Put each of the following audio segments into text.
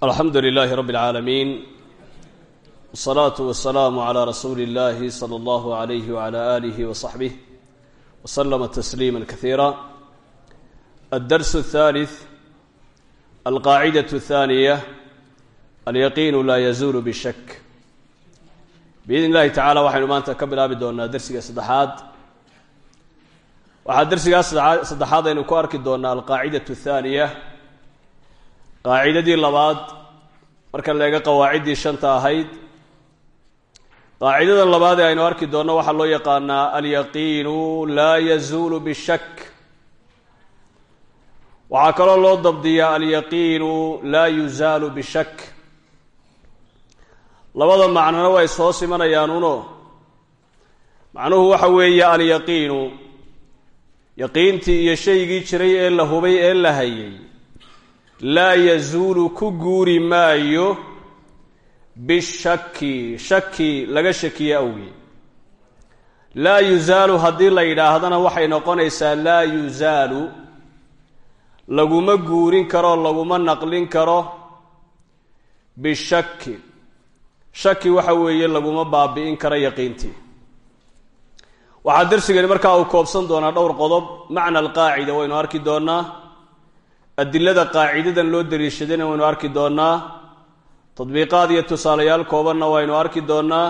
alxamdu lilaahi rabbi اlcaalamiin wsalaatu wasalaamu calaa rasuuli اllahi sala allahu alayhi wala aalihi wasaxbih waslama tasliima kasiira addarsu اthalith alqaacidaة اthaniya alyaqiinu laa yazuulu bishak biidn illahi tacala waxaynu maanta ka bilaabi doonaa dersiga saddexaad waxaa dersigaas saddexaad aynu ku arki doonaa alqaacidaة اthaniya qaacidadii labaad marka leega qawaaciddii shanta ahayd qaacidada labaad ee aynu arki doonno waxaa loo yaqaanaa alyaqiinu laa yazuulu bishak waxaa kaloo loo dabdiyaa alyaqiinu laa yuzaalu bishak labada macnona way soo simanayaan uno. Macnuhu waxa weeye alyaqiinu yaqiintii iyo shaygii jiray ee la hubay ee la hayay laa yazuulu ku guuri maayo bishaki shaki laga shakiye awgii laa yuzaalu haddii la yidhaahdana waxay noqonaysaa laa yuzaalu laguma guurin karo laguma naqlin karo bishaki shaki waxa weeye laguma baabi'in karo yaqiintii. Waxaa darsigani markaa uu koobsan doonaa dhowr qodob. Macna alqaacida waynu arki doonaa adilada qaacidadan loo daliishadayna waynu arki doonnaa. Tadbiiqaad iyo tusaalayaal koobanna waynu arki doonnaa.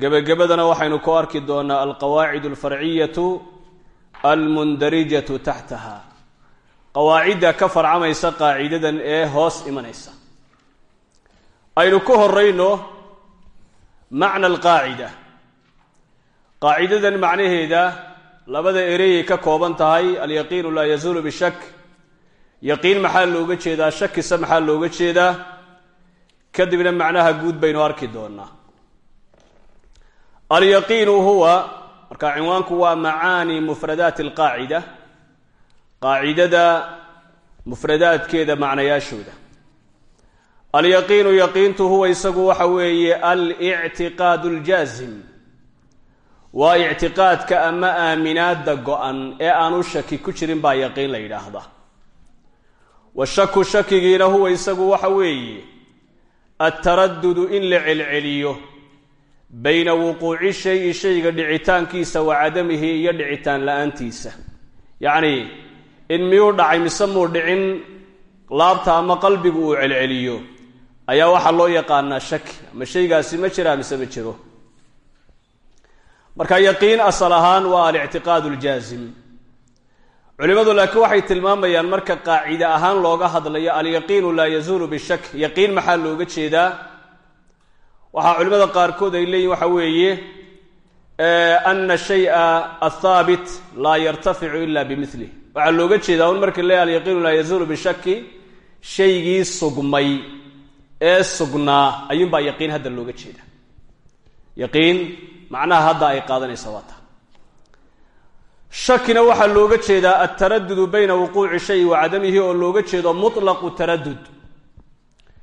Gebagabadana waxaynu ku arki doonnaa alqawaacid alfarciyatu almundarijatu taxtaha. Qawaacidda ka farcamaysa qaacidadan ee hoos imanaysa. Aynu ku horayno macna alqaacida. Qaacidadan macnaheeda labada ereyay ka kooban tahay alyaqiinu laa yazuulu bishak yaqiin maxaa looga jeedaa? Shakisa maxaa looga jeedaa? Kadibna macnaha guud baynu arki doonaa. Alyaqiinu huwa marka cinwaanku waa macaani mufradaati alqaacida. Qaacidada mufradaadkeeda macnayaashooda. Alyaqiinu yaqiintu huwa isagu waxa weeye alictiqaadu aljaazim. Waa ictiqaadka ama aaminaada go-an ee aanu shaki ku jirin baa yaqiin la yidhaahdaa washaku shakigiina huwa isagu waxa weeye altaradudu in la celceliyo bayna wuquuci shayi shayga dhicitaankiisa wa cadamihi iyo dhicitaan la'aantiisa. In miyuu dhacay mise muu dhicin laabta ama qalbigu uu celceliyo ayaa waxaa loo yaqaanaa shaki ama shaygaasi ma jiraa mise ma jiro? Marka yaqiin asal ahaan waa alictiqaad aljaazim culimadu laakiin waxay tilmaamayaan marka qaacide ahaan looga hadlayo alyaqiinu laa yazuulu bishak. Yaqiin maxaa looga jeedaa? Waxaa culimada qaarkood ay leeyihiin waxa weeye ana shaya athaabit laa yartaficu ila bimilih waxaa looga jeedaa un marka le alyaqiinu laa yazuulu bishaki shaygii sugmay ee sugnaa. Ayuunbaa yaqiin hadda looga jeeda yaqiin macnaha hadda ay qaadanaysa waa shakina waxaa looga jeedaa altaradudu bayna wuquuci shay wa cadamihi oo looga jeedo mutlaqu taradud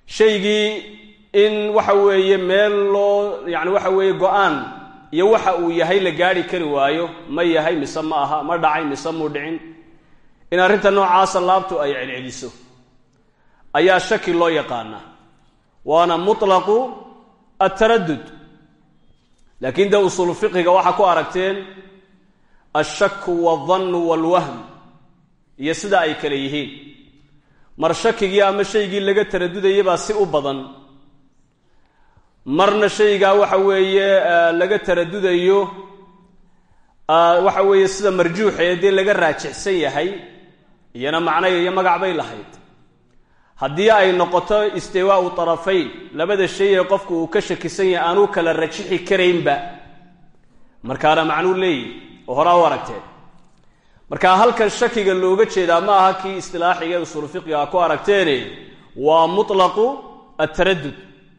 shaygii in waxa weeye meel loo yani waxa weeye go'aan iyo waxa uu yahay la gaari kari waayo ma yahay mise ma aha ma dhacay mise muu dhicin in arrinta noocaasa laabtu ay celceliso ayaa shaki loo yaqaanaa waana mutlaqu ataradud laakiin dee usuulu fiqiga waxaa ku aragteen ashaku waldannu walwahm iyo sida ay kale yihiin. Mar shakigii ama shaygii laga taradudayay baa si u badan. Marna shaygaa waxa weeye laga taradudayo waxa weeye sida marjuuxa ee dee laga raajixsan yahay iyana macnay iyo magac bay lahayd. Haddii ay noqoto istiwaau tarafayn labada shay ee qofku uu ka shakisan yahay aanuu kala rajixi karaynba. Markaana macnuu leeyihi oo u aragteen. Marka halkan shakiga looga jeedaa ma aha kii istilaaxiga ee usuul fiqiga ku aragteene waa mutlaqu ataradud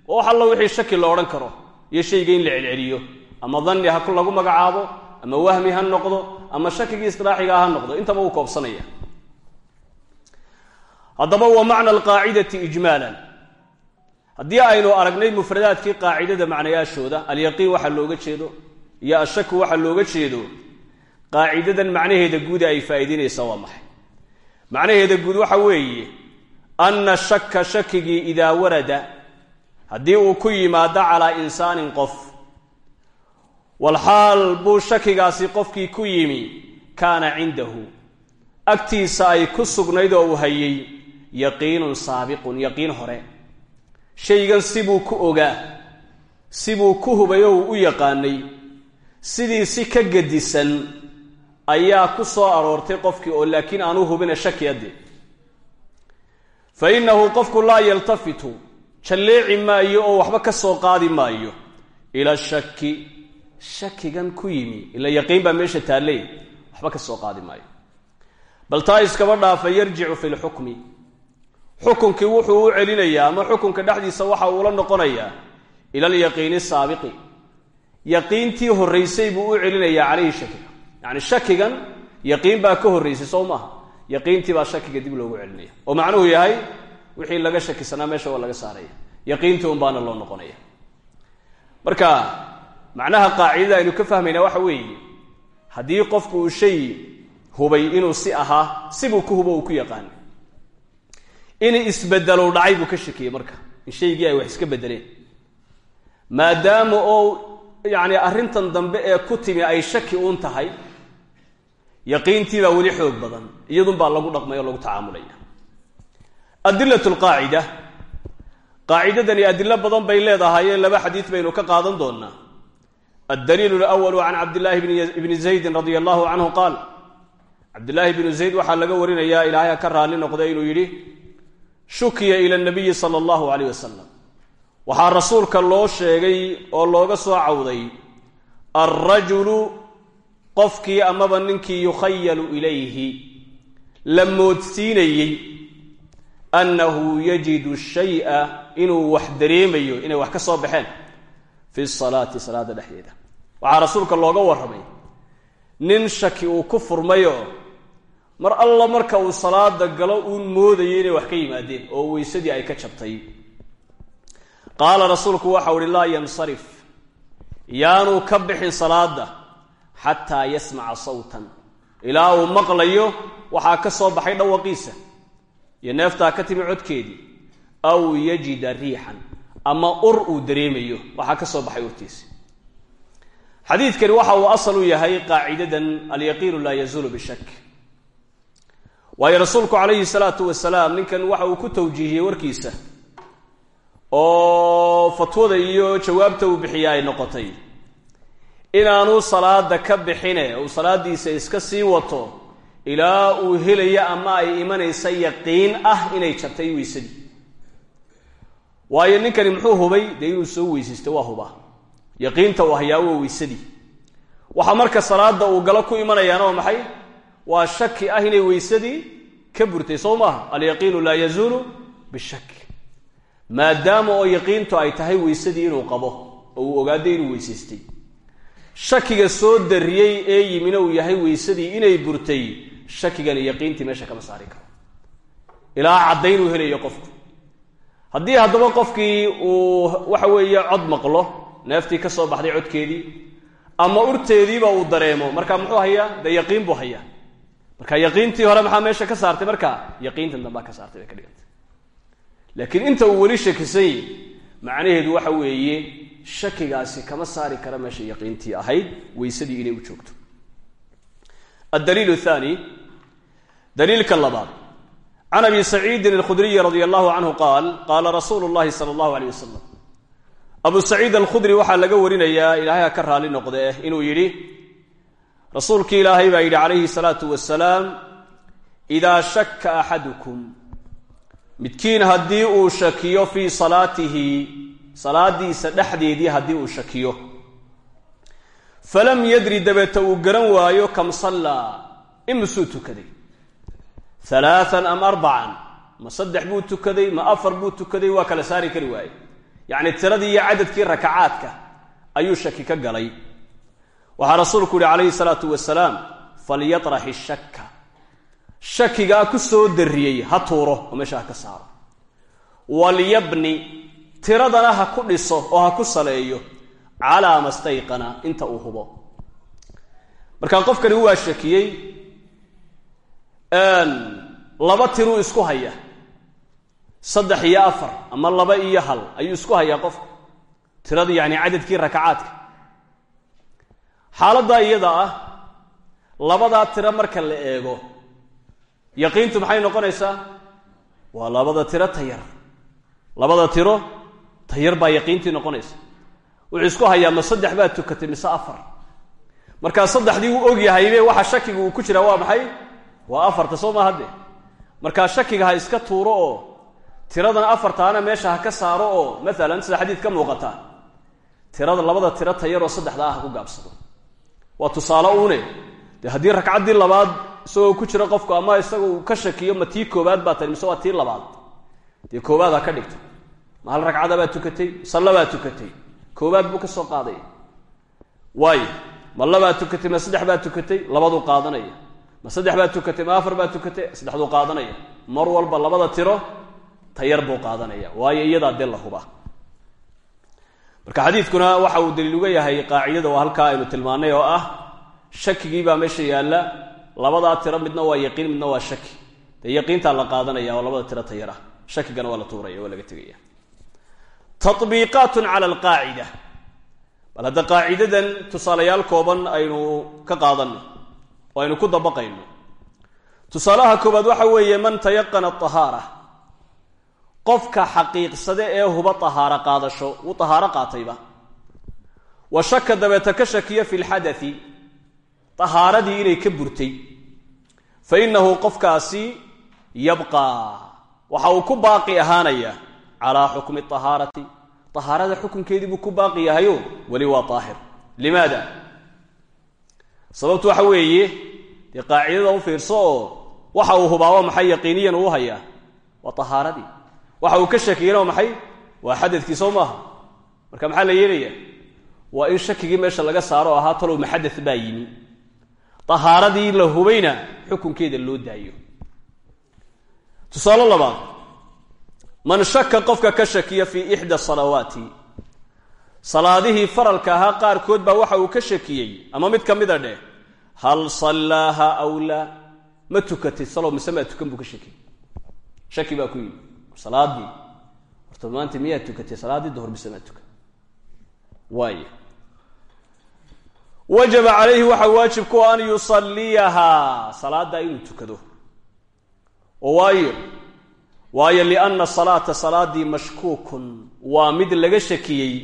oo alla wixii shaki la odhan karo iyo shayga in la celceliyo. Ama danni ha lagu magacaabo ama wahmi ha noqdo ama shakigii istilaaxiga ha noqdo intaba uu koobsanaya. Haddaba wa macna alqaacidati ijmaalan. Haddii aynu aragnay mufradaadkii qaacidada macnayaashooda alyaqiin waxa looga jeedo iyo ashaku waxa looga jeedo qaacidadan macnaheeda guud ay faa'iidaynaysa waa maxay? Macnaheeda guud waxa weeye anna shaka shakigii idaa warada haddii uu ku yimaado calaa insaanin qof walxaal buu shakigaasi qofkii ku yimi kaana cindahu. Agtiisa ay ku sugnayd oo uu hayay yaqiinun saabiqun yaqiin hore. Shaygan sibuu ku ogaa sibuu ku hubay oo uu u yaqaanay sidii si ka gedisan ayaa ku soo aroortay qofkii oo laakiin aanu hubina shakiyadde fa innahu qofku laa yaltafitu jalleeci maayo oo waxba ka soo qaadi maayo. Ila shaki shakigan ku yimi ila yaqiin baa meesha taalley waxba ka soo qaadi maayo. Bal taa iskaba dhaafa yarjicu fi lxukmi xukunkii wuxuu u celinayaa ama xukunka dhexdiisa waxa uula noqonayaa ila alyaqiini saabiqi. Yaqiintii horraysay buu u celinayaa calayhi shakiga yacni shakigan yaqiin baa ka horraysay soo maaha. Yaqiintii baa shakiga dib loogu celinaya oo macnuhu yahay wixii laga shakisanaa meesha waa laga saaraya. Yaqiintii un baana loo noqonaya. Marka macnaha qaacidada aynu ka fahmaynaa waxa weeye haddii qofku uu shay hubay inuu si ahaa sibuu ku hubo uu ku yaqaana in isbedelow dhacay buu ka shakiyey marka. In shaygii ay wax iska bedeleen maadaama oo yacni arrintan dambe ee ku timi ay shaki uun tahay yaqiintii baa weli xoog badan iyadun baa lagu dhaqmaya o lagu tacaamulaya. Adilat lqaacida qaacidadani adilo badan bay leedahaye laba xadiid baynu ka qaadan doonaa addaliilu lwalu can cabdillaahi bni zaydin radia allahu canhu qaal cabdillaahi bnu zayd waxaa laga warinayaa ilaahay ka raalli noqday inuu yidhi shukiya ila nabiyi sala allahu aleyh wasalam waxaa rasuulka loo sheegay oo looga soo cawday alrajulu qofkii amaba ninkii yukhayalu ilayhi la moodsiinayey annahu yajidu shaya inuu wax dareemayo inay wax ka soo baxeen fi salaati salaada dhexdeeda. Waxaa rasuulka looga warramay nin shaki uu ku furmayo mar alla marka uu salaada galo uun moodayay inay wax ka yimaadeen oo weysadii ay ka jabtay. Qaala rasuulku waxau uhi laa yansarif yaanuu ka bixin salaada xataa yasmaca sawtan. Ilaa uu maqlayo waxaa ka soo baxay dhawaqiisa. Iyo neeftaa ka timi codkeedii. Aw yajida riixan. Ama ur uu dareemayo. Waxaa ka soo baxay urtiisa xadiidkani waxa uu asal u yahay qaacidadan alyaqiinu laa yazuulu bishak waayo rasuulku calayhi salaatu wasalaam ninkan waxa uu ku tawjiihiyey warkiisa oo fatwada iyo jawaabta uu bixiya ay noqotay inaanu salaada ka bixine uu salaadiisa iska sii wato ilaa uu helayo ama ay imanaysa yaqiin ah inay jabtay weysadii waayo ninkani muxuu hubay? Dee inuu soo weysaysto waa hubaa. Yaqiinta uu hayaa waa weysadii waxaa marka salaada uu galo ku imanayaana waa maxay? Waa shaki ah inay weysadii ka burtay soo maaha alyaqiinu laa yazuulu bishak maadaama oo yaqiintu ay tahay weysadii inuu qabo oo uu ogaaday inuu weysaystay shakiga soo dariyey ee yimina uu yahay weysadii inay burtay shakigani yaqiintii meesha kama saari karo. Ilaa caddayn uu helayo qofku. Haddii haddaba qofkii uu waxa weeye cod maqlo neeftii ka soo baxday codkeedii ama urteediiba uu dareemo marka muxuu hayaa? Dee yaqiin buu hayaa. Marka yaqiintii hore maxaa meesha ka saartay? Marka yaqiintan dambaa ka saartay bay ka dhigantay. Laakiin inta uu weli shakisany macnaheedu waxa weeye shakigaasi kama saari kara meesha yaqiintii ahayd weysadii inay u joogto. Addaliil athani daliilka labaad. Can abi saciidin alkhudriyi radia allahu canhu qaal qaala rasuulu llahi sala allahu aleyh wasalam abu saciid alkhudri waxaa laga warinayaa ilaahay ha ka raali noqdee inuu yidhi rasuulkii ilaahay baa yidhi calayhi salaatu wasalaam idaa shaka axadukum. Midkiin haddii uu shakiyo fii salaatihi salaadiisa dhexdeedii haddii uu shakiyo. Falam yadri dabeeta uu garan waayo kam sallaa imisuu tukaday. Halaaan am arbacan ma saddex buu tukaday ma afar buu tukaday waa kala saari kari waaye. Yacni tiradii iyo cadadkii rakacaadka ayuu shaki ka galay. Waxaa rasuulku yihi calayhi salaatu wasalaam falyatrax ishakka shakigaa ku soo darriyey ha tuuro oo meesha ha ka saaro. Walyabni tiradana ha ku dhiso oo ha ku saleeyo calaa mastayqana inta uu hubo. Markaa qofkani waa shakiyey laba tiruu isku haya. Saddex iyo afar ama laba iyo hal ayuu isku hayaa qofka tirada yacni cadadkii rakacaadka. Xaaladdaa iyada ah labadaa tiro marka la eego yaqiintu maxay noqonaysaa? Waa labada tiro tayar labada tiro tayar baa yaqiintii noqonaysa. Wuxuu isku hayaa ma saddex baa tukatay mise afar? Markaa saddexdii uu og yahaybe waxa shakiga uu ku jiraa waa maxay? Waa afarta soo maa hadde? Markaa shakiga ha iska tuuro oo tiradan afartaana meesha ha ka saaro oo maalan sida xadiid ka muuqata tirada labada tiro tayaroo saddexda ah ha ku gaabsado. Waa tusaale uune. Dee haddii ragcaddii labaad isagoo ku jira qofku ama isaga uu ka shakiyo ma tii koobaad baa tani mise waa tii labaad? Dee koobaad ha ka dhigto ma hal ragcada baa tukatay salla baa tukatay koobaad buu ka soo qaadaya waayo ma labaa tukatay ma saddex baa tukatay labaduu qaadanaya. Ma saddex baa tukatay ma afar baa tukatay saddexduu qaadanaya. Mar walba labada tiro tayar buu qaadanaya. Waayo iyadaa dee la hubaa. Marka xadiidkuna waxa uu daliil uga yahay qaacidada oo halkaa aynu tilmaanay oo ah shakigii baa meesha yaalla labadaa tiro midna waa yaqiin midna waa shaki. Dee yaqiintaa la qaadanaya oo labada tiro tayar ah. Shakigana waa la tuuraya waa laga tegaya tabiiqaatun cala alqaacida. Bal hadda qaacidadan tusaalayaal kooban aynu ka qaadano oo aynu ku dabaqayno. Tusaalaha koobaad waxa weeye man tayaqana ahaara qofka xaqiiqsade ee huba tahaaro qaadasho wuu tahaaro qaatayba. Wa shaka dabeeta ka shakiya fi lxadai tahaaradii inay ka burtay. Fa innahu qofkaasi yabqaa. Waxa uu ku baaqi ahaanaya calaa xukmi ahaarati ahaarada xukunkeedii buu ku baaqi yahayo weli waa daahir limaada sababtu waxa weeye dee qaacidada u fiirso oo waxa uu hubaabo maxay yaqiiniyan uu hayaa waa tahaaradii waxa uu ka shakiyana maxay waa xadadkii soo maaha marka maxaa la yeelaya waa in shakigii meesha laga saaro ahaa talow maxadad baa yimi tahaaradii la hubayna xukunkeeda loo daayo tusaale labaad man shaka qofka ka shakiya fii ixda salawaati. Salaadihii faralka ahaa qaarkood baa waxa uu ka shakiyey ama mid ka mida dheh hal sallaaha aw laa ma tukatay salow mise tukan buu ka shakiyey. Shaki baa ku yimi salaadii horta maanta miyaa tukatay? Salaaddii duhur mise tukan? Waay wajaba calayhi waxaa waajib ku an yusaliyahaa salaaddaa inuu tukado. Oo waayo waayo lianna salaata salaadii mashkuukun waa mid laga shakiyey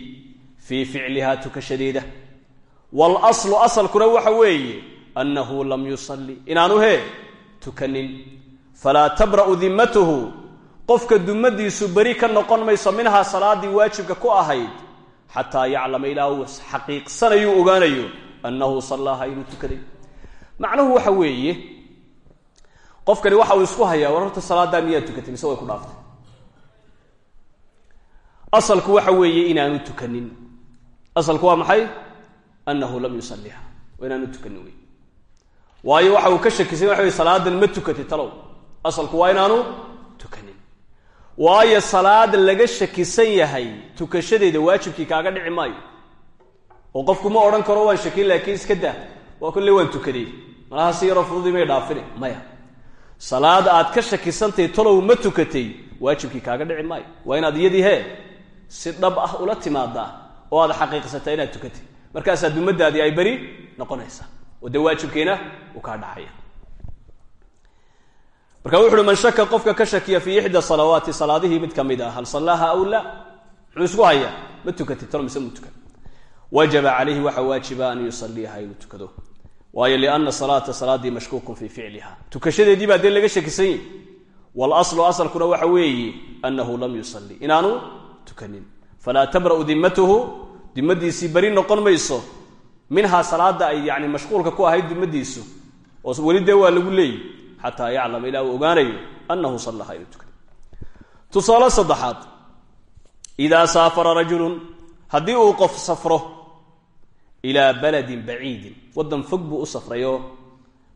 fii ficlihaa tukashadeeda waalaslu asalkuna waxa weeye annahu lam yusalli. Inaanu hee tukanin. Falaa tabra'u dimmatuhu. Qofka dumadiisu beri ka noqon mayso minhaa salaadii waajibka ku ahayd xataa yaclama ilaa uu xaqiiqsanayuu ogaanayo annahu sallaaha inuu tukaday. Macnuhu waxa weeye qofkani waxa uu isku hayaa war horta salaadaa miyaa tukatay mise way ku dhaaftay. Asalku waxa weeye inaanu tukanin. Asalku waa maxay? Annahu lam yusaliha waa inaanu tukanin wey waayo waxa uu ka shakisay waxa wey salaadan ma tukatay talow. Asalku waa inaanu tukanin. Waayo salaad laga shakisan yahay tukashadeeda waajibkii kaaga dhici maayo. Oo qofku ma odhan karo waan shakin laakiin iska daa. Waa kolle waan tukaday. Malaha si yaroo fududii may dhaafine maya salaad aad ka shakisantahay talow ma tukatay waajibkii kaaga dhici maayo. Waa inaad iyadii hee si dhab ah ula timaadaa oo aad xaqiiqsataa inaad tukatay. Markaasaa dumadaadii ay beri noqonaysaa oo dee waajibkiina uu kaa dhacaya. Marka wuxu man shaka qofka ka shakiya fii ixda salawaati salaadihii mid ka mid ah hal sallaaha aw la muxuu isku hayaa ma tukatay talo mise mu tukan wajaba calayhi waxa waajiba an yusaliiha inuu tukado waayo liana salaata salaadii mashkuukun fii ficliha tukashadeedii baa dee laga shakisan yahi walaslu asalkuna waxa weeye annahu lam yusalli. Inaanu tukanin. Falaa tabra'u dimmatuhu dimadiisii beri noqon mayso. Minhaa salaada ay yani mashquulka ku ahayd dimadiisu oo weli dee waa lagu leeyi. Xataa yaclama ilaa uu ogaanayo annahu sallaha inuu tukado tusaale saddexaad. Idaa saafara rajulun haddii uu qof safro ilaa baladin baciidin waddan fog buu u safrayoo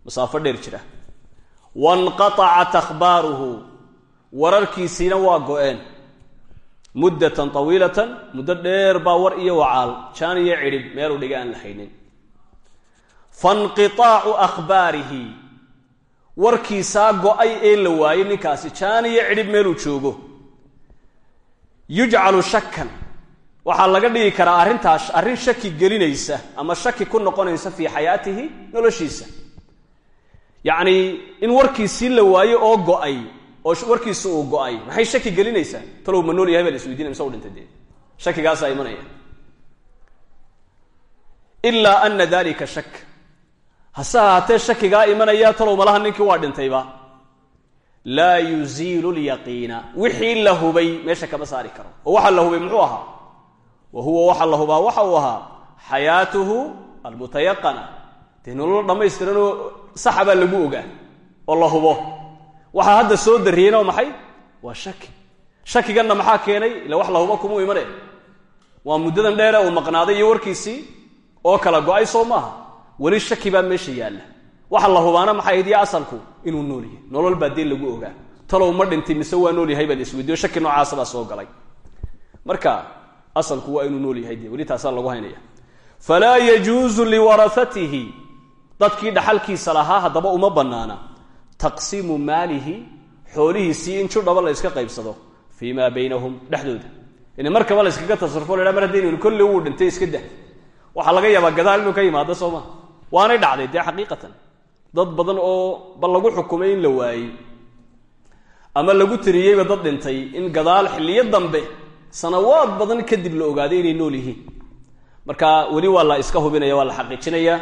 masaafo dheer jira. Wanqatacat akhbaaruhu wararkiisiina waa go-een. Muddatan tawiilatan muddo dheer baa war iyo wacaal. Jaan iyo cidhib meeluu dhiga aan la haynin. Fainqitaacu akhbaarihi. Warkiisaa go'ay ee la waayey ninkaasi. Jaan iyo cidhib meeluu joogo. Yujcalu shakan waxaa laga dhigi karaa arrintaas arrin shaki gelinaysa ama shaki ku noqonaysa fii xayaatihi noloshiisa. Yacni in warkiisii la waayo oo go'ay oo warkiisi uu go'ay maxay shaki gelinaysaa talow ma nool yahay baa la isweydiinaya mise u dhintay dee. Shakigaasaa imanaya. Ilaa ana dalika shak. Hase ahaatee shakigaa imanaya talow malaha ninkii waa dhintayba laa yuziilu lyaqiina. Wixii la hubay meesha kama saari karo. Oo waxa la hubay muxuu ahaa wa huwa waxa la hubaa waxa uu ahaa xayaatuhu almutayaqana. Dee nolol dhammaystiranoo saxa baa lagu ogaa oo la hubo. Waxaa hadda soo dariyeyna waa maxay? Waa shaki. Shakiganna maxaa keenay? Ila wax la hubo kumuu imane waa muddadan dheere uu maqnaaday iyo warkiisii oo kala go'ay soo maaha. Weli shaki baa meesha yaalla. Waxa la hubaana maxay ahayd ya asalku inuu nool yahay. Nolol baa dee lagu ogaa. Talow ma dhintay mise waa nool yahay baa la isweydiyo shaki noocaasa baa soo galay. Marka asalku waa inuu nool yahay dee weli lagu haynaya. Falaa yajuusu liwarahatihi dadkii dhaxalkiisa lahaa haddaba uma bannaana. Taqsiimu maalihi xoolihiisii in judhaba la yska qaybsado fii maa baynahum dhexdooda. In markaba la yskaga tasarufo la mar haddaynu kolle wuu dhintay iska dah waxaa laga yaabaa gadaal inuu ka yimaado soo waanay dhacday dee xaqiiqatan. Dad badan oo ba lagu xukumay in la waayey ama lagu tiriyeyba dad dhintay in gadaal xilliyo dambe sanawaad badan kadib la ogaaday inay nool yihiin. Marka weli waa la iska hubinaya waa la xaqiijinaya.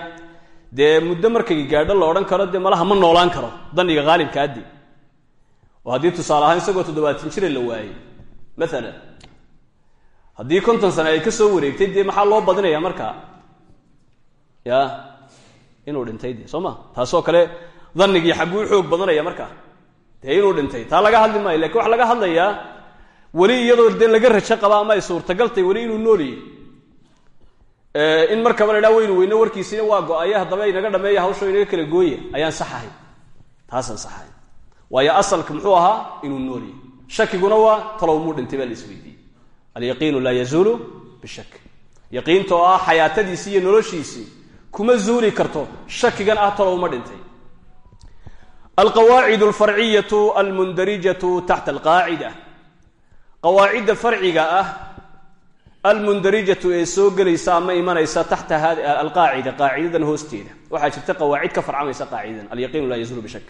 Dee muddo markay gaadho la odhan karo dee malaha ma noolaan karo daniga haalibka addi. Oo haddii tusaale ahaan isagoo toddobaatan jira la waayey. Maalan haddii konton sane ay ka soo wareegtay dee maxaa loo badinaya markaa ya inuu dhintay de soo ma? Taasoo kale danigii xagguu xoog badanaya markaa dee inuu dhintay? Taa laga hadli maayo laakiin waxaa laga hadlayaa weli iyadoo dee laga rajo qaba ama ay suurtagaltay weli inuu nooliyey in markaba la dhaa weynu weyne warkiisina waa go'aye haddaba inaga dhameeya hawsho inaga kala gooya ayaan saxahay. Taasaan saxahay. Waayo asalka muxuu ahaa inuu nooliyey shakiguna waa talow muu dhintay baa la isweydiiyey. Alyaqiinu laa yazuulu bishak. Yaqiintoo ah xayaatadiisii iyo noloshiisii kuma zuuli karto shakigan ah talow ma dhintay. Alqawaacid alfarciyatu almundarijatu taxta alqaacida qawaacidda farciga ah almundarijatu ee soo gelaysa ama imanaysa taxta alqaacida qaacidadan hoosteeda. Waxaa jirta qawaacid ka farcamaysa qaacidadan alyaqiinu laa yazuulu bishak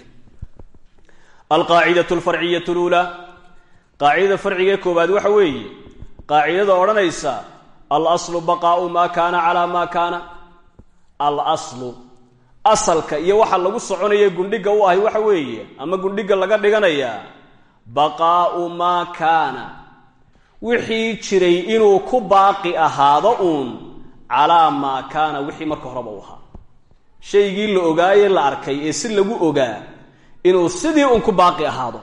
alqaacidatu alfarciyatu lula qaacidada ee koobaad waxa weeye qaacidada odhanaysa alaslu baqaau maa kaana calaa maa kaana. Alaslu asalka iyo waxa lagu soconaya gundhiga u ahay waxa weeye ama gundhiga laga dhiganayaa baqaau maa kaana wixii jiray inuu ku baaqi ahaado uun calaa maa kaana wixii marka horeba u ahaa. Shaygii la ogaaye la arkay ee si lagu ogaa inuu sidii uun ku baaqi ahaado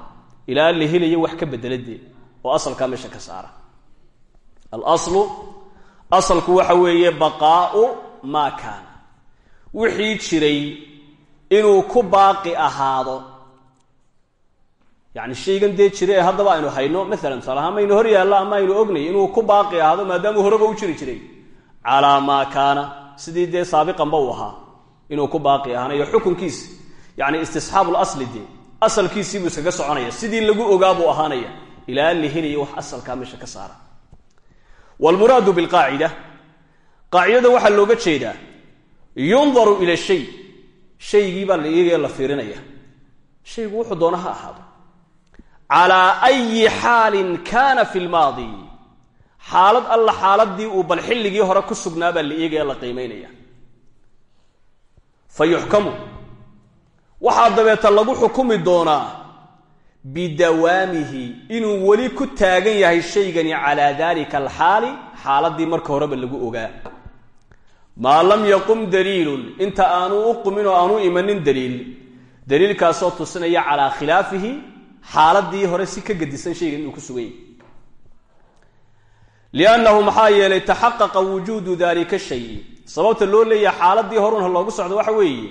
ilaa la helayo wax ka bedeladee oo asalkaa meesha ka saara. Alaslu asalku waxa weeye baqaau maa kaana. Wixii jiray inuu ku baaqi ahaado yacni shaygan dee jira ee aynu hayno maalan tusaale ahaan hor yaallo ama aynu ognay inuu ku baaqi ahaado maadaamuu horeba u jiri jiray. Calaa maa kaana sidii dee saabiqanba uu ahaa inuu ku baaqi ahaanayo xukunkiisi yacni istisxaabu lasli dee asalkiisiibuu iskaga soconaya sidii lagu ogaa buu ahaanaya. Ilaa la helayo wax asalkaa meesha ka saara. Wlmuraadu bilqaacida qaacidada waxaa looga jeedaa yundaru ila shay. Shaygii baa eegaya la fiirinaya. Shaygu wuxuu doona ha ahaado calaa ayi xaalin kaana fi lmaadi xaalad alla xaaladii uu bal xilligii hore ku sugnaa baa la eegaya la qiimaynaya fa yuxkamu. Waxaa dabeeta lagu xukumi doonaa bidawaamihi inuu weli ku taagan yahay shaygani calaa dalika alxaali xaaladii marka horeba lagu ogaa. Maa lam yaqum daliilun inta aanu u qumin oo aanu imanin daliil. Daliilkaasoo tusinaya calaa khilaafihi xaaladii hore si ka gedisan shaygan inuu ku sugan yahay liannahu maxaa yeelay taxaqaqa wujuudu dalika shayi sababta loo leeyahay xaaladii horun loogu socdo waxa weeye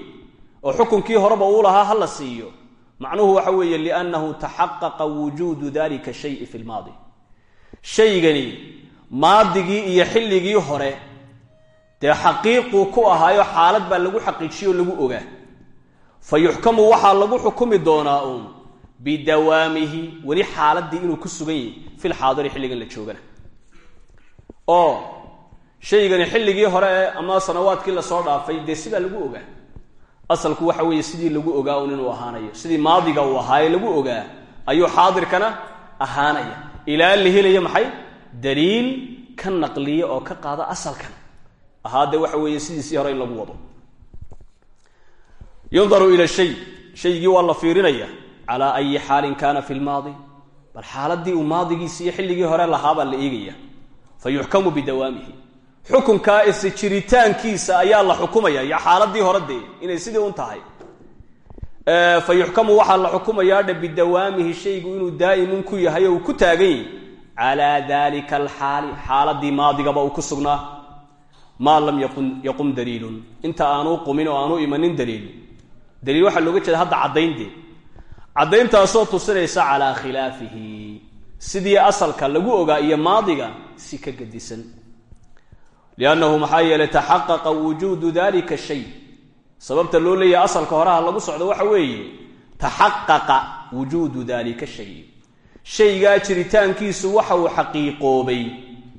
oo xukunkii horeba uu lahaa ha la siiyo. Macnuhu waxa weeye liannahu taxaqaqa wujuudu dalika shayi fi lmaadi shaygani maadigii iyo xilligii hore dee xaqiiquu ku ahaayo xaalad baa lagu xaqiijiyo o lagu ogaa. Fa yuxkamu waxaa lagu xukumi doonaa uun bidawaamihi weli xaaladii inuu ku sugan yahay filxaadiri xilligan la joogana. Oo shaygani xilligii hore ama sanawaadkii la soo dhaafay dee sidaa lagu ogaa? Asalku waxa weeye sidii lagu ogaa un inuu ahaanayo sidii maadiga uu ahaaye lagu ogaa ayuu xaadirkana ahaanaya. Ilaa la helayo maxay? Daliil ka naqliya oo ka qaada asalkan. Ahaa dee waxa weeye sidiisii hore in lagu wado. Yundaru ila shay shaygii waa la fiirinaya calaa ayi xaalin kaana fi lmaadi bal xaaladii uu maadigiisi iyo xilligii hore lahaabaa la eegaya. Fa yuxkamu bidawaamihi. Xukunkaa ise jiritaankiisa ayaa la xukumaya iyo xaaladii hore dee inay sidii un tahay. Fa waxaa la xukumayaa dhe bidawaamihi shaygu inuu daa'imun ku yahay oo uu ku taagan yahy calaa dalika alxaali xaaladii maadigaba uu ku sugnaa. Maa lam yaqum daliilun. Inta aanu qumin oo aanu imanin daliil. Daliil waxaa looga jeeda hadda caddaynteed caddayntaasoo tusinaysa calaa khilaafihi. Sidii asalka lagu ogaa iyo maadiga si ka gedisan. Liannahu maxaa yeelay taxaqaqa wujuudu dalika shay. Sababta loo leeyahay asalka horaha lagu socdo waxa weeye taxaqaqa wujuudu dalika shay. Shaygaa jiritaankiisu waxa uu xaqiiqoobay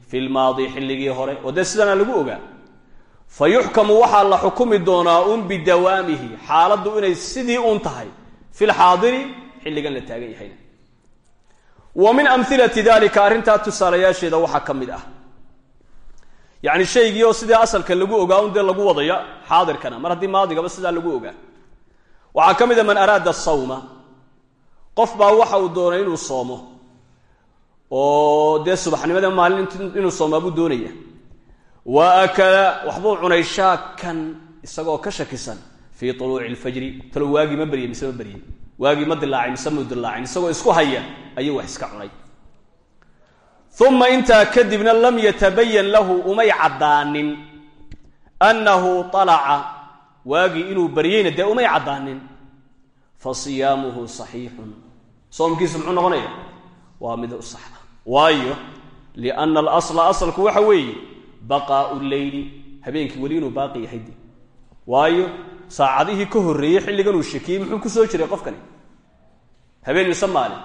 fi lmaadi xilligii hore oo dee sidana lagu ogaa. Fa yuxkamu waxaa la xukumi doonaa un bidawaamihi xaaladdu inay sidii un tahay fi lxaadiri xilligan la taagan yahayna wa min amhilati dalika arrintaa tusaalayaasheeda waxaa ka mid ah. Yacni shaygii oo sidii asalka lagu ogaa un dee lagu wadaya xaadirkana mar haddii maadigaba sidaa lagu ogaa. Waxaa ka mid a man araada sawma qof baa waxa uu doonay inuu soomo oo dee subaxnimada maalin inuu soomaa buu doonaya. Wa akala waxbuu cunay shaakan isagoo ka shakisan fii tuluuci lfajri talo waagii ma berye mise ma berye waagii ma dilaacin mise mu dilaacin isagoo isku haya ayuu wax iska cunay. Uma intaa kadibna lam yatabayan lahu umay caddaanin annahu alaca waagii inuu baryeyna dee umay caddaanin. Fa siyaamuhu saxiixun. Soomkiisu muxuu noqonaya waa mid sax ah. Waayo lianna alasla asalku waxa weeye baqaau leyli. Habeenkii weli inuu baaqi yahay de waayo saacadihii ka horreeyey xilligan uu shakiyey muxuu ku soo jiray qofkani? Habeen mise maalin?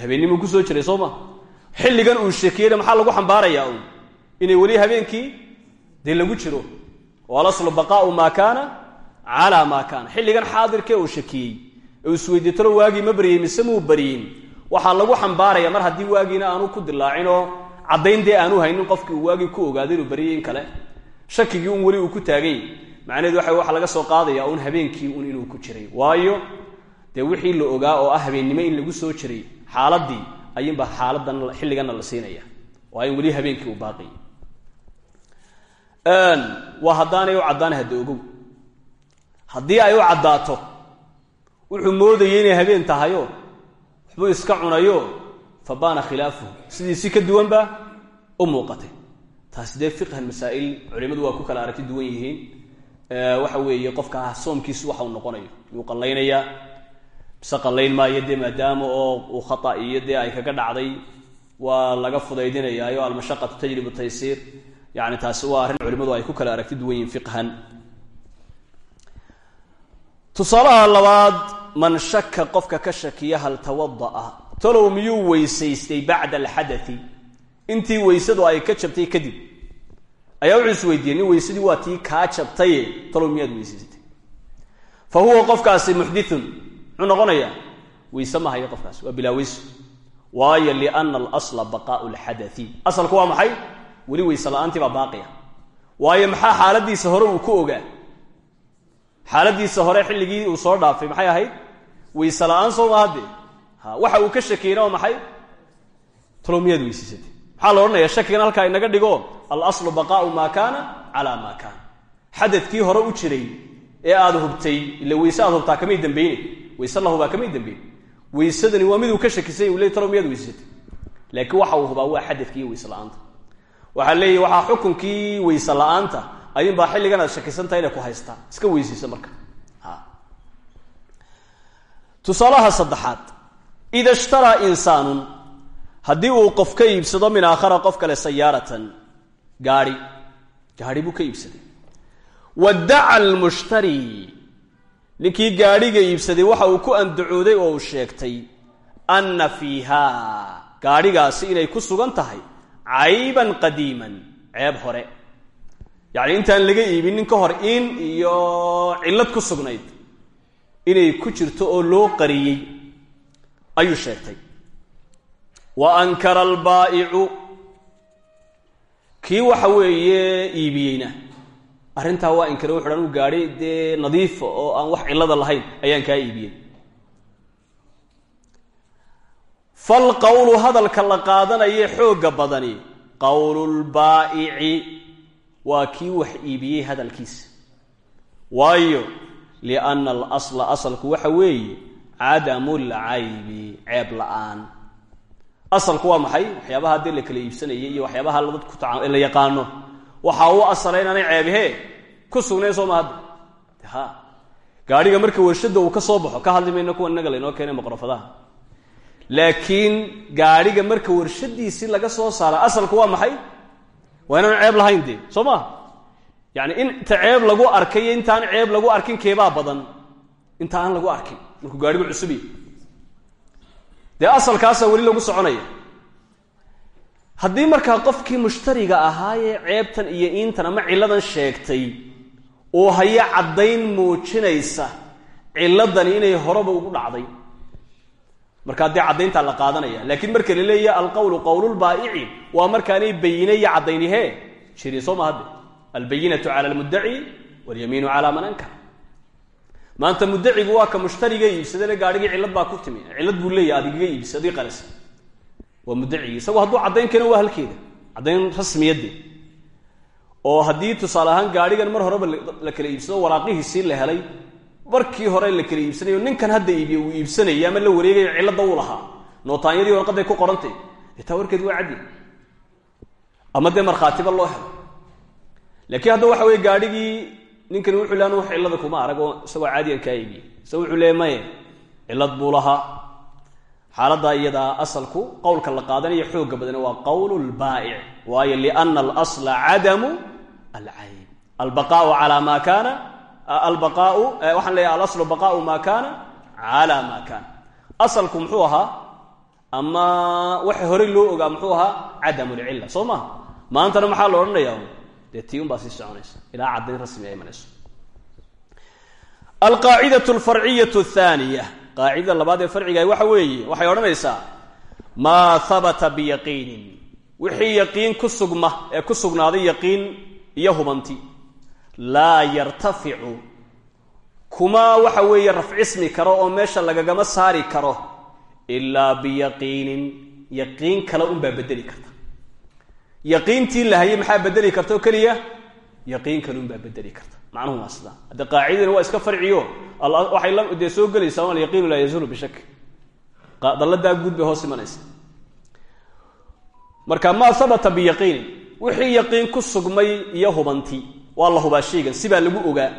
Habeennimuu ku soo jiray soo ma? Xilligan uu shakiyeyna maxaa lagu xambaarayaa un inay weli habeenkii dee lagu jiro. Oo alaslu baqaau maa kaana calaa maa kaana. Xilligan xaadirkee uu shakiyey ee uu isweydiitalo waagii ma baryey mise muu baryin waxaa lagu xambaaraya mar haddii waagiina aanu ku dilaacin oo caddayn dee aanu haynin qofkii uu waagii ku ogaado inuu baryay in kale. Shakigii un weli uu ku taagany macnaheedu waxa waxaa laga soo qaadaya un habeenkii un inuu ku jiray. Waayo dee wixii la ogaa oo ah habeennimo in lagu soo jiray xaaladii ayuunba xaaladan xilliganna la siinaya. Waa in weli habeenkii uu baaqi. Waa haddaanay u caddaana hadda ogow. Haddii ay u caddaato wuxuu moodayay inay habeen tahayo waxbuu iska cunayo fa baana khilaafuhu. Sidiisi ka duwan baa u muuqatay. Taasi dee fiqhan masaa'il culimadu waa ku kala aragti duwan yihiin waxa weeye qofka soomkiisu waxa uu noqonayo. Yuu qallaynayaa mise qallayn maayo dee maadaama oo uu khata iyo dee ay kaga dhacday waa laga fudaydinayaayo almashaqatu tajribu taysiir yani taasi waa arrin culimadu ay ku kala aragti duwan fiqhan. Tusaalaha labaad man shaka qofka ka shakiya hal tawada'a talow miyuu weysaystay bacda alxadai intii weysadu ay ka jabtay kadib ayaa wuxuu isweydiiyey nin weysadii waa tii kaa jabtaye talow miyaad weysaysatay fa huwa qofkaasi muxdithun muxuu noqonayaa weyse ma hayo qofkaasi waa bilaa weyso waayo liana alasla baqaau lxadai asalku waa maxay? Weli weyse la'aantii baa baaqiya. Waayo maxaa xaaladiisa hore uu ku ogaa? Xaaladiisa hore xilligii uu soo dhaafay maxay ahayd? Weyse la'aan soo waxa uu ka shakiyeyna waa maxay? Talow miyaad weysiisatay maxaa la odhanaya shakigan halkaa inaga dhigo alaslu baqaau maa kaana calaa maa kaana. Xadadkii hore u jiray ee aada hubtay ila weyse aad hubtaa kamay dambeyne weyse la hubaa kamay dambeyn. Weysadani waa miduu ka shakisay u le talow miyaad weysisatay laakiin waxa uu hubaa waa xadadki iyo weyse waxaa leeyahy waxaa xukunkii weyse la'aanta xilligan aad shakisantaha inay ku haystaa iska weysaysa marka. Tusaalaha saddexaad. Ida ishtaraa insaanun haddii uu qof ka iibsado min aakhara qof kale sayaaratan gaadhi gaadhi buu ka iibsaday. Waddaca almushtari ninkii gaadhiga iibsaday waxa uu ku andacooday oo uu sheegtay anna fiiha gaadhigaasi inay ku sugan tahay cayban qadiiman ceeb hore. Yacni intaan laga iibinin ka hor in iyo cillad ku sugnayd inay ku jirto oo loo qariyey ayuu sheegtay wa ankara albaa'icu kii waxa weeye iibiyeyna. Arrintaa waa inkare wuxu han u gaadhay dee nadiifa oo aan wax cillada lahayn ayaan kaa iibiyey. Falqowlu hadalka la qaadanaye xoogga badani qowlulbaa'ici waa kii wax iibiyey hadalkiisa waayo lianna alasla asalku waxa weeye cadamu lcaybi ceeb la'aan asalku waa maxay? Waxyaabaha haddii la kala iibsanayay iyo waxyaabaha dadku la yaqaano. Waxaa u asala inaanay ceebihee ku sugnayn soo ma ha gaadhiga marka warshada uu ka soo baxo ka hadli kuwa inaga laynoo keenay maqrofadaha laakiin gaadhiga marka warshadiisii laga soo saara asalku waa maxay? Waa inaan ceeb lahayn dee soo maa yani inta ceeb lagu arkay intaan ceeb lagu arkin keebaa badan. Inta aan lagu arkin. Markuu gaadhigu cusubiy dee asalkaasaa weli lagu soconaya. Haddii markaa qofkii mushtariga ahaayee ceebtan iyo iintan ama cilladan sheegtay uu hayo caddayn muujinaysa cilladani inay horeba ugu dhacday. Markaa dee caddayntaa la qaadanaya laakiin marka la leeyaha alqowlu qowlulbaa'ici waa markaanay bayine iyo caddaynihee jirin soo ma hadde albayinatu cala almuddaci walyamiinu calaa man ankar maanta muddacigu waa ka mushtariga iibsadale gaadhigii cillad baa ku timi. Cillad buu leeyahy adigaga iibisa adii qalisa waa muddacigii isagu hadduu caddayn keeno waa halkeeda. Caddayn rasmiyadde. Oo haddii tusaale ahaan gaadhigan mar horeba la kala iibsado waraaqihiisii la helay markii hore la kala iibsanayo ninkan hadda iibiye uu iibsanaya ama la wareegayo cilladda uu lahaa. Nootaanyadii warqadday ku qorantay. Dee taa warkeed waa caddi. Ama dee markhaatiba loo helo. Laakiin hadda waxa weye gaadhigii ninkani wuxuu le anu wax cillada kuma arag oo isagoo caadigan kaa iibiye. Isaga wuxuu leeya maye cillad buu lahaa. Xaaladdaa iyadaa asalku qowlka la qaadanayo xooga badana waa qowl lbaa'ic waayo liana alasla cadamu alcayb. Albaqaau calaa maa kaana albaqaau waxaan leeyahay alaslu baqaau maa kaana calaa maa kaana. Asalku muxuu ahaa ama waxa horey loo ogaa muxuu ahaa cadamu lcilla soo maha maantana maxaa la odhanayaa dee tii un baa sii soconaysa. Ilaa caddayn rasmi ay imanayso. Alqaacidatu alfarciyatu athaniya qaacidada labaad ee farciga waxa weeye waxay odhanaysaa maa habata biyaqiinin. Wixii yaqiin ku sugma ee ku sugnaaday yaqiin iyo hubanti. Laa yartaficu. Kuma waxa weeye rafcismi karo oo meesha lagagama saari karo ilaa biyaqiinin. Yaqiin kale unbaa bedeli karta yaqiintii la hayay maxaa bedeli karta oo keliya? Yaqiin kale unbaa bedeli karta. Macnuhu waa sidaa hadde qaacidadani waa iska farciyo waxay la dee soo gelaysaa alyaqiinu laa yazulu bishak dalladaa guud bay hoos imanaysa. Marka maa habata biyaqiinin wixii yaqiin ku sugmay iyo hubanti waa la hubaa shaygan sibaa lagu ogaa.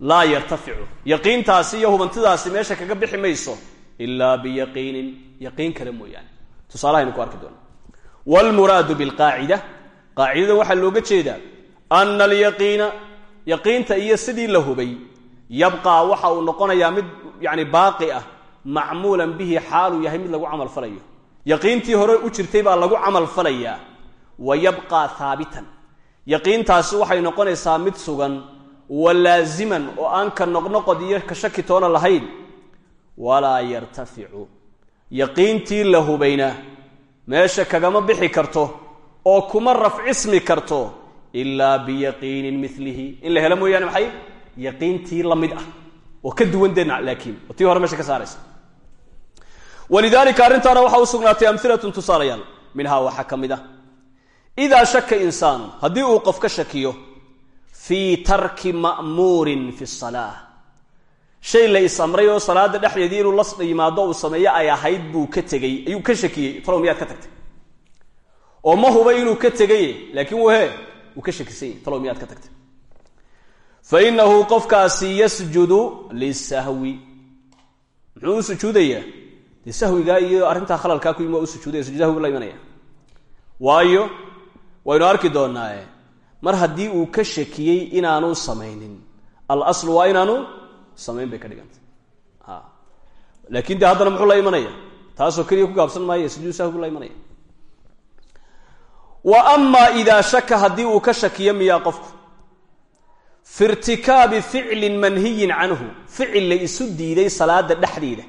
Laa yartaficu. Yaqiintaasi iyo hubantidaasi meesha kaga bixi mayso ilaa biyaqiinin. Yaqiin kale mooyaane. Tusaalahaynu ku arki doona wlmuraadu bilqaacida qaacidada waxaa looga jeedaa ana alyaqiina yaqiinta iyo sidii la hubay yabqaa waxa uu noqonayaa mid yani baaqi ah macmuulan bihi xaaluu yahay mid lagu camal falayo yaqiintii hore u jirtay baa lagu camal falayaa wa yabqaa haabitan yaqiintaasi waxay noqonaysaa mid sugan wa laaziman oo aan ka noqnoqod iyo ka shaki toona lahayn walaa yartaficu yaqiintii la hubayna meesha kagama bixi karto oo kuma rafcismi karto ilaa biyaqiinin milihi in la helo mooyaane maxay? Yaqiintii la mid ah. Oo ka duwan dee laakiin oo tii hore meesha ka saaraysa. Walidalika arrintaana waxaa u sugnaatay amhilatun tusaalayaal. Minhaa waxaa ka mid ah. Idaa shaka insaanu haddii uu qof ka shakiyo fii tarki ma'muurin fi salaa shay la is-amray oo salaada dhexdeedii inuu la yimaado uu sameeyo ay ahayd buu ka tegey ayuu ka shakiyey. Talow miyaad ka tagtay? Oo ma huba inuu ka tegaye laakiin whe uu ka shakisan yahy talow miyaad ka tagtay? Fa inahu qofkaasi yasjudu lisahwi. Muxuu u sujuudayaa? Dee iyo arrintaa khalalkaa ku yimi u sujuudaya sujuudahu la imanaya. Waayo waynu arki doonaaye mar haddii uu ka shakiyey inaanu samaynin al aslu waa inaanu samayn bay ka dhigantay. Laakin de haddana muxuu la imanaya? Taasoo keliya ku gaabsan maayo sujuud sahwi buu la imanaya. Wa amaa idaa shaka haddii uu ka shakiyo miyaa qofku fi irtikaabi ficlin manhiyin canhu ficil la isu diiday salaada dhexdeeda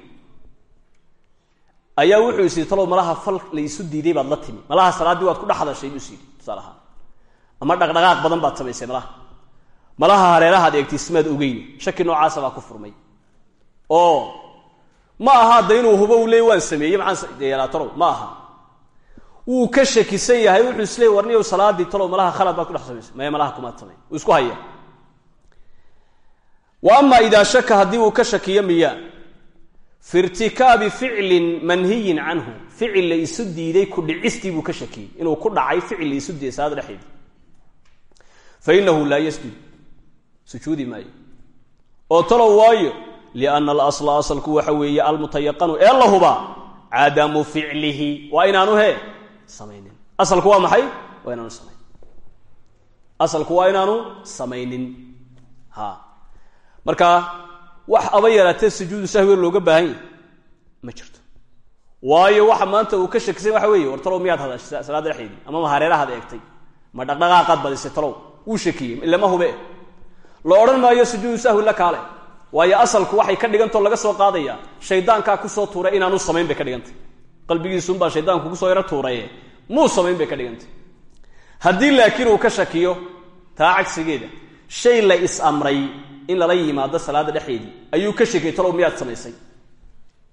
ayaa wuxuu is talow malaha fal la isu diiday baad la timi malaha salaaddii waad ku dhex hadashay buu ama dhaqdhaqaaq badan baad samaysay malaha malaha hareerahaad eegtay ismaad ogeyn. Shaki noocaasa baa ku furmay. Oo ma aha da inuu hubo u leey waan sameeyey maxaan talow ma aha. Wuu ka shakisan yahay wuxuu isleey warniyow salaadii talow malaha khalad baad ku dhex samaysay maya malaha kumaad samayn wuu isku haya wa ama idaa shaka haddii uu ka shakiyo miya fi irtikaabi ficlin manhiyin canhu. Ficil la isu diiday ku dhicistii buu ka shakiyey. Inuu ku dhacay ficil la isu diiday salaada dhexeeda fa inahu laa yasjud sujuudi maayo. Oo talow waayo lianna alasla asalku waxa weeye almutayaqanu ee la hubaa cadamu ficlihi waa inaanu he samaynin. Asalku waa maxay? Waa inaanu samayn asalku waa inaanu samaynin. Ha marka wax aba yaraatee sujuudu sahwi looga baahan ma jirto. Waayo waxa maanta uu ka shakisay waxa weeye war talow miyaad hadashay salaada dhexeedii ama ma hareerahaad eegtay? Ma dhaqdhaqaaqaad badisay talow? Wuu shakiyey ilama hube la odhan maayo sujuudu sahwi la kaale waayo asalku waxay ka dhigantao laga soo qaadaya shaydaankaa ku soo tuuray inaanu samayn bay ka dhigantay. Qalbigiisunbaa shaydaanku ku soo yaro tuuraye muu samayn bay ka dhigantay. Haddii laakiin uu ka shakiyo taa cagsigeeda shay la is-amray in lala yimaado salaada dhexeedii ayuu ka shakiyey talow miyaad samaysay?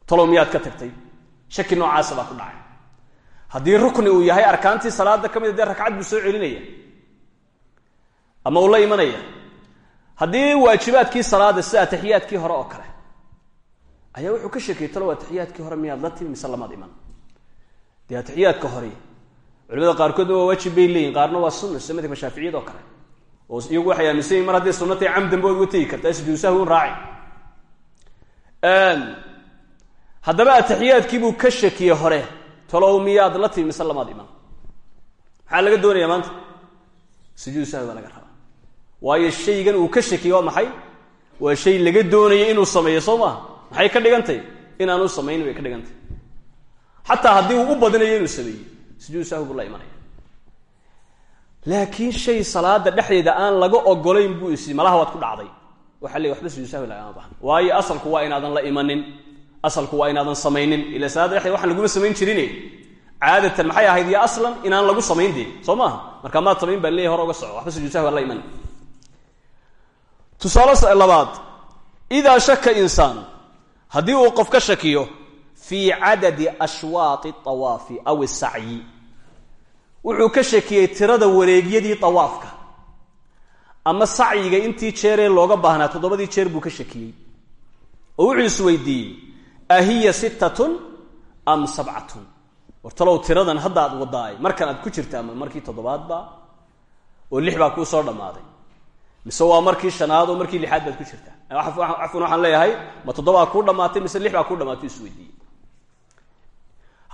Talow miyaad ka tagtay? Shaki noocaasa baa ku dhacay. Haddii rukni uu yahay arkaantii salaada ka mida dee ragcad buu soo celinaya? Ama uu la imanaya haddii waajibaadkii salaada sida ataxiyaadkii hore oo kale ayaa wuxuu ka sheekayey talow ataxiyaadkii hore miyaad la timi mise lamaad iman. Dee ataxiyaadka hore culimada qaarkoodna waa waajib bay leeyihiin qaarna waa sunna sida madhabka shaaficiyad oo kale. Oo iyagu waxay aaminsan yihiin mar hadday sunna tahay camdanba waad uga tegi kartaa sujuudu sahwi un raaci. Haddaba ataxiyaadkiibuu ka shakiyey hore talow miyaad la timi mise lamaad iman. Maxaa laga doonaya maanta? Sujuudu sahwi laga rabaa waayo shaygan uu ka shakiyey waa maxay? Waa shay laga doonaya inuu sameeyo soo maaha maxay ka dhigantay? Inaanu samayn bay ka dhigantay. Xataa haddii uu u badinayo inuu sameeyey sujuudu sahwi buu la laakiin shay salaada dhexdeeda aan laga ogolayn buu isi malaha waad ku dhacday. Waxa le waxba sujuud sahwi lagama baahan waayo asalku waa inaadan la imanin. Asalku waa inaadan samaynin. Ila salaada dhexdeeda waxaan laguma samayn jirine caadatan maxay ahayd iyo aslan inaan lagu samayn dee? Soo maaha markaa maad samayn baa leeyahy hore uga soco. Waxba sujuud sahwi la imanin tusaale labaad idaa shaka insaanu haddii uu qof ka shakiyo fii cadadi ashwaati awaafi aw isacyi wuxuu ka shakiyey tirada wareegyadii awaafka ama sacyiga intii jeeree looga baahnaa toddobadii jeer buu ka shakiyey. Oo wuxuu isweydiiyey ahiya sittatun am sabcatun. Wartalow tiradan hadda aad wadaay markan aad ku jirta ama markii toddobaadba oo lix baa kuu soo dhammaaday mise waa markii shanaad oo markii lixaad baad ku jirtaa cafwan waxaan leeyahay ma toddobaa kuu dhamaatay mise lix baa kuu dhamaatay isweydiiyey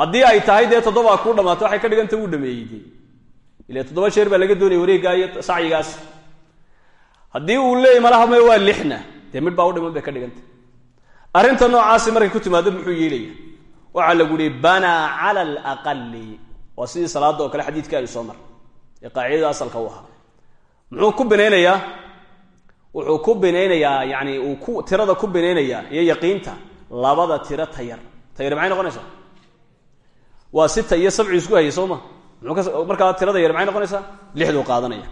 haddii ay tahay dee toddobaa kuu dhamaatay waxay ka dhiganta wuu dhameeyey. Dee ila toddoba jeer baa laga doonaya wareeggaa iyo sacyigaas. Haddii uu leeyay malaha may waa lixna. Dee midh baa u dhiman bay ka dhigantay arrinta noocaasi markay ku timaado muxuu yeelaya waxaa lagu yihi banaa cala alaqali waa sidii salaada oo kale xadiidka aynu soo marray ee qaacidada asalka u ahaa muxuu ku binaynayaa wuxuu ku binaynayaa yani uu ku tirada ku binaynayaa iyo yaqiinta labada tiro tayar. Tayar maxay noqonaysaa? Waa sita iyo sabci isku hayay soo ma? Markaa tirada yar maxay noqonaysaa? Lixduu qaadanaya.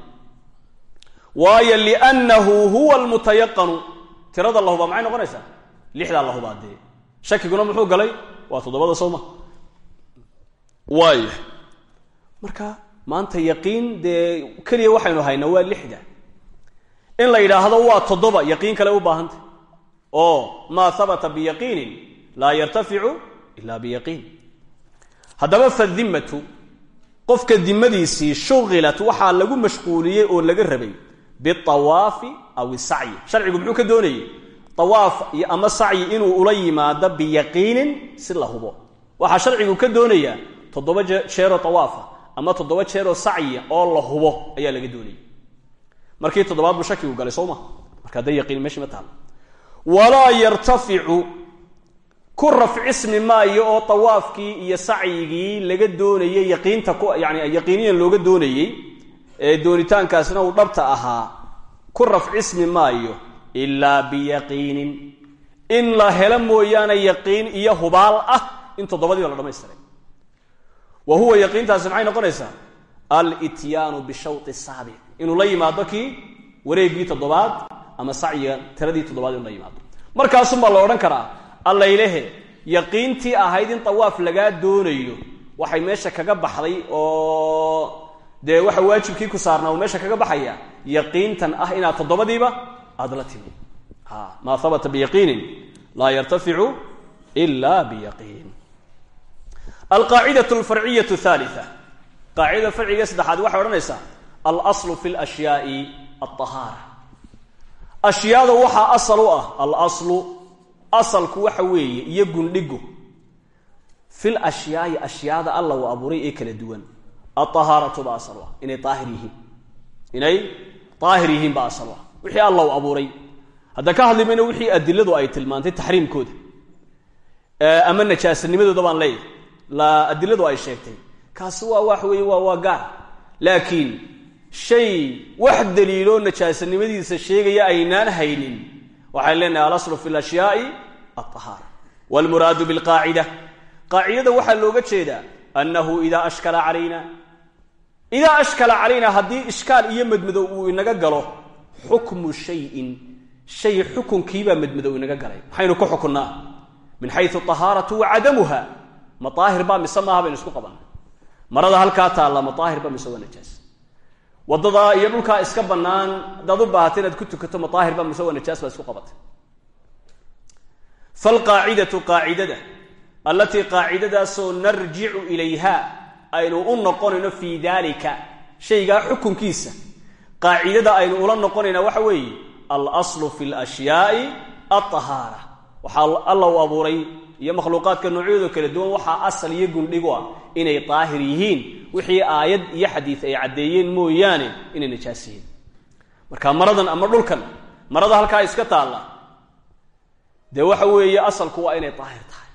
Waayo liannahu huwa almutayaqanu tirada la hubaa maxay noqonaysaa? Lixdaa la hubaa dee. Shakiguna muxuu galay? Waa toddobada soo ma? Waaya marka maanta yaqiin dee keliya waxaynu haynaa waa lixda. In la yidhaahdo waa toddoba yaqiin kale u baahantay. Oo maa habata biyaqiinin laa yartaficu ila biyaqiin. Haddaba fadimmatu qofka dimadiisii shugilat waxaa lagu mashquuliyey oo laga rabay biawaafi aw isacyi. Sharcigu muxuu ka doonayey? Awaaf ama sacyi inuu ula yimaado biyaqiinin si la hubo. Waxaa sharcigu ka doonayaa toddoba jeeroo awaafa ama toddoba jeeroo sacyiya oo la hubo ayaa laga doonayay. Markii toddobaad buu shakigu galay soo ma? Marka hadda yaqiin meeshii ma taalo walaa yartaficu ku rafcismi maayo oo tawaafkii iyo sacyigii laga doonayey yaqiinta ku yani yaqiiniyan looga doonayey ee doonitaankaasna uu dhabta ahaa ku rafcismi maayo ilaa biyaqiinin. In la helo mooyaane yaqiin iyo hubaal ah in toddobadiiba la dhamaystiray wa huwa yaqiintaasi maxay noqonaysaa? Alityaanu bishawti saabic inuu la yimaado kii wareegii toddobaad ama sacyiga tiradii toddobaad inuu la yimaado. Markaasunbaa la odhan karaa allaylehe yaqiintii ahayd in tawaaf lagaa doonayo waxay meesha kaga baxday oo dee waxa waajibkii ku saarnaa uu meesha kaga baxaya yaqiintan ah inaad toddobadiiba aada la timi. Maa habata biyaqiinin? Laa yartaficu ila biyaqiin alqaacidatu alfarciyatu thaalitha qaacidada farciga saddexaad waxay odhanaysaa alaslu fi lashyaai alطahaara ashyaada waxaa asal u ah alaslu asalku waxa weeye iyo gundhigu. Fil ashyaai ashyaada alla uu abuuray ee kala duwan. Alطahaaratu ba asal u ah inay aahir yihiin. Inay daahir yihiin ba asal u ah. Wixii alla uu abuuray. Hadda ka hadli ay tilmaantay taxriimkooda adiladu ay sheegtay. Kaasi waa wax weeye waa waa gaar. Laakiin shay wax daliiloo najaasanimadiisa sheegaya aynaan haynin. Waxaan leenahay alaslu fi lashyaai alطahaara wاlmuraadu bilqaacida qaacidada waxaa looga jeedaa annahu idaa ashkala calayna. Idaa ashkala calayna haddii ishkaal iyo madmadow uu inaga galo xukmu shayin. Shay xukunkiibaa madmadow inaga galay. Maxaynu ku xukunnaa. Min xayu ahaaratu wa cadamuha ma aahir baa mise maaha baynu isku qabana marada halkaa taalla ma ba mise waa wadadaa iyo dhulkaa iska bannaan haddaad u baahata inaad ku tukato ma aahir ba mise waa najaas baa isku qabatay. Falqaacidatu qaacidada allatii qaacidadaasoo narjicu ilayha aynu u noqonayno fii dalika shaygaa xukunkiisa. Qaacidada aynu ula noqonayna waxa weeye alaslu fi lashyaai alطahaara waxaa alla u abuuray iyo makhluuqaadka noocyadooda kala duwan waxaa asal iyo gundhigu ah inay daahir yihiin. Wixii aayad iyo xadiid ay caddeeyeen mooyaane inay najaas yihiin. Marka maradan ama dhulkan marada halkaa iska taalla dee waxa weeye asalku waa inay daahir tahay.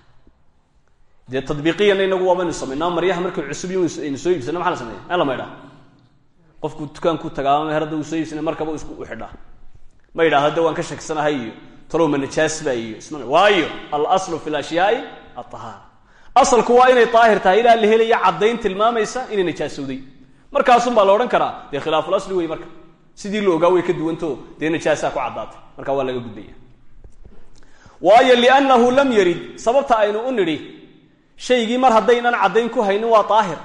Dee tadbiiqiyanna inagu waabaynu samaynaa maryaha markay cusub aynu soo iibsana maxaa la sameeya meel la maydhaa qofku dukaanku tagaa ama herada uu soo iibsana markaba isku u xidhaa. Ma yidhahdo de waan ka shaksanahay iyo talow ma najaas ba iyo isma waayo alaslu fi lashyaai alطahaara asalku waa inay daahir tahay ilaa la helaya caddayn tilmaamaysa inay najaasowday. Markaasun baa la odhan karaa dee khilaaful asli wey marka. Sidii la way ka duwanto dee najaasaa ku caddaatay. Marka waa laga gudbaya. Waayo liannahu lam yarid. Sababta aynu u nidhi shaygii mar haddaynan caddayn ku haynin waa daahir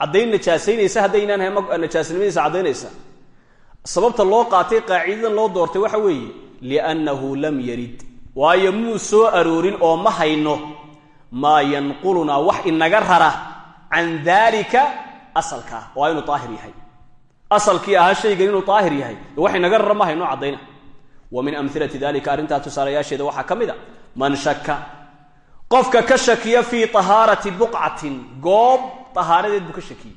caddayn najaasaynaysa haddaynaan hay najaasanimadiisa caddaynaysa. Sababta loo qaatay qaacidadan loo doortay waxa weeye liannahu lam yarid waayo muu soo aroorin oo ma hayno maa yanqulunaa wax inaga rara can daalika asalkaa waa inuu daahir yahay asalkii ahaa shaygan inuu daahir yahay wax inaga rara ma hayno caddayna wa min amhilati dalika arrintaa tusaalayaasheeda waxaa ka mid man shaka qofka ka shakiya fii tahaarati buqcatin goob tahaaradeed buu ka shakiyey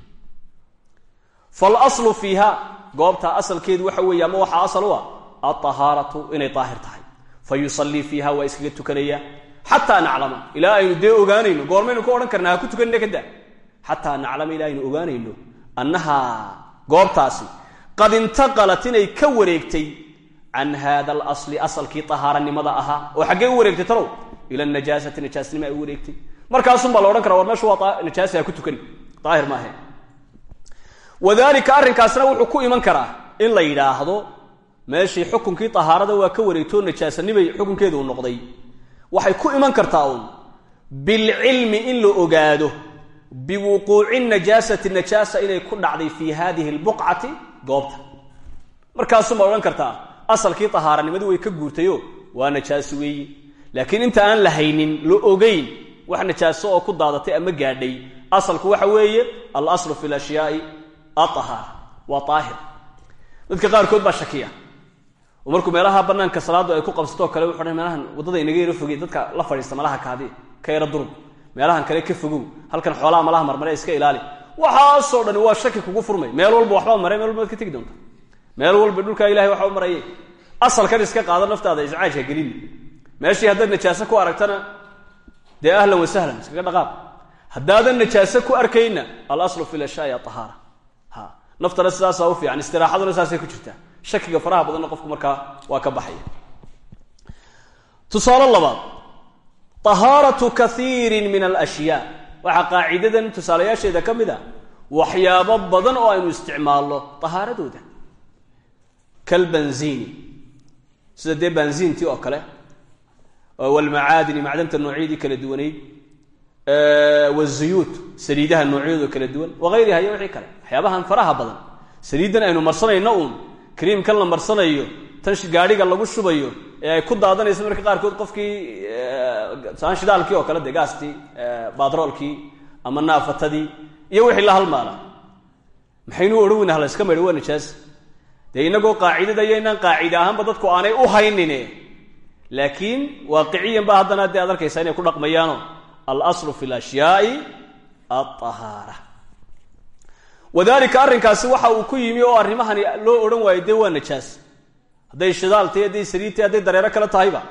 falaslu fiiha goobtaa asalkeedu waxa weeye ama waxaa asal u alطahaaratu inay daahir tahay fa yusallii fiiha waa iskaga tukanaya xataa naclama ilaa aynu dee ogaanayno goormaynu ku odhan karnaa ha ku tukanina kada xataa naclama ilaa aynu ogaanayno annahaa goobtaasi qad intaqalat inay ka wareegtay can hada alasli asalkii tahaaranimada ahaa oo xaggee u wareegtay talow ila najaasati najaasnima ay u wareegtay markaasun baa la odhan kara war meeshu waa najaasi ha ku tukani daahir maahe wadalika arrinkaasna wuxuu ku iman karaa in la yidhaahdo meeshii xukunkii tahaarada waa ka wareegtoo najaasanimay xukunkeedu u noqday. Waxay ku iman kartaa uun bilcilmi in la ogaado biwuquuci najaasati najaasa inay ku dhacday fii hadihi albuqcati goobta. Markaasumaa odhan kartaa asalkii tahaaranimadu way ka guurtayo waa najaaso weeye laakiin inta aan la haynin la ogeyn wax najaaso oo ku daadatay ama gaadhay asalku waxa weeye alaslu fi lashyaai aahaara waa aahir dadka qaarkood baa shakiya oo markuu meelaha banaanka salaadu ay ku qabsato kale wuxu meelahan waddada inaga yaro fogey dadka la fadhiista malaha kaadi ka yaro durub. Meelahan kale ka fogow halkan xoolaha malaha marmare iska ilaali. Waxaasoo dhani waa shaki kugu furmay. Meel walba waxbaa maray meel walba ka tegi doonta. Meel walba dhulkaa ilahay waxa u asalkan iska qaado naftaada iscaajka gelin. Meeshii haddaad najaaso ku aragtana dee ahlan wa iskaga dhaqaaq. Haddaadan najaaso ku arkayna alaslu fi lashyaai ahaara ha naftana sidaasaa u fiican istiraaxaduna saasay ku jirtaa shakiga faraha badanna qofku markaa waa ka baxaya tusaale labaad tahaaratu kaiirin min alashyaa. Waxaa qaacidadan tusaalayaasheeda ka mid a waxyaabo badan oo aynu isticmaalno tahaaradooda. Kalbanziini sida dee banziintii oo kale walmacaadini macdanta noocyadii kala duwanayd wazuyuut saliidaha noocyadooda kala duwan wagayriha iyo wixii kale. Waxyaabahan faraha badan saliiddan aynu marsanayno uun kriimkan la marsanayo tan gaadhiga lagu shubayo ee ay ku daadanayso marka qaarkood qofkii saan shidaalkii oo kale dee gaastii batroolkii ama naafatadii iyo wixii la halmaala. Maxaynu odhan weyna hala iska maydho waa dee inagoo qaacidada iyo inaan qaacida ahaanba dadku aanay u haynine. Laakiin waaqiciyan ba haddana dee aad arkaysaa inay ku dhaqmayaano. Alaslu fi lashyaai alطahaara wadalika arrinkaasi waxa uu ku yimi oo arrimahani loo odhan waayo dee waa najaas. Hadday shidaal tahay hadday saliid tahay hadday dareero kale tahayba.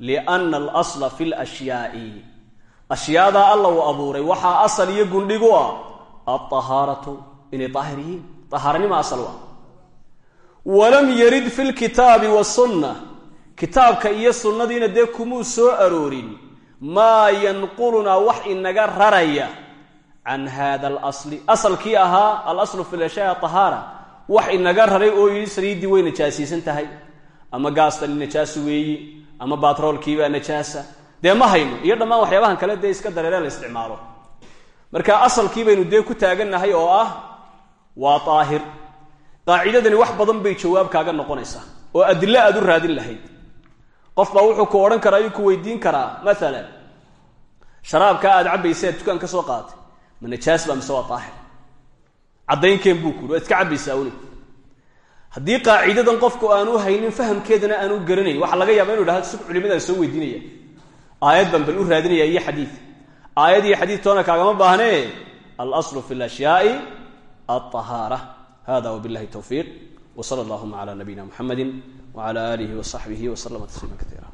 Liana alasla fi lashyaai ashyaadaa alla uu abuuray. Waxaa asal iyo gundhigu ah alطahaaratu inay daahir yihiin. Ahaaranima asal u walam yarid fi lkitaabi wasunna kitaabka iyo sunnadiina dee kumuu soo aroorin. Maa yanqulunaa wax inaga raraya can hada alasli asalkii ahaa alaslu fi lashyaa ahaara wax inaga raray oo yidhi saliiddii way najaasiisan tahay ama gaastani najaas weeyi ama batroolkiibaa najaasa dee ma hayno iyo dhammaan waxyaabahan kale dee iska dareere la isticmaalo marka asalkii baynu dee ku taagannahay oo ah waa daahir qaacidadani wax badan bay jawaab kaaga noqonaysaa oo adilo aad u raadin lahayd qof baa wuxuu ku odhan karaa ayuu ku weydiin karaa maalan sharaabka aad cabbaysaad dukaan ka soo qaadatay ma najaas baa mise waa daahir caddaynkeen buu waad iska cabbaysaa weli. Haddii qaacidadan qofku aanu haynin fahamkeedana aanu garanayn waxaa laga yaaba inu idhahdo sug culimadaan soo weydiinaya. Aayad baan bal u raadinaya iyo xadiid. Aayad iyo xadiid toona kaagama baahnee alaslu fi lashyaai alطahaara hada wbillahi towfiiq w sala allahuma cala nabiyina muxamedi wcala aalihi wa saxbihi w slama tasliima kaiira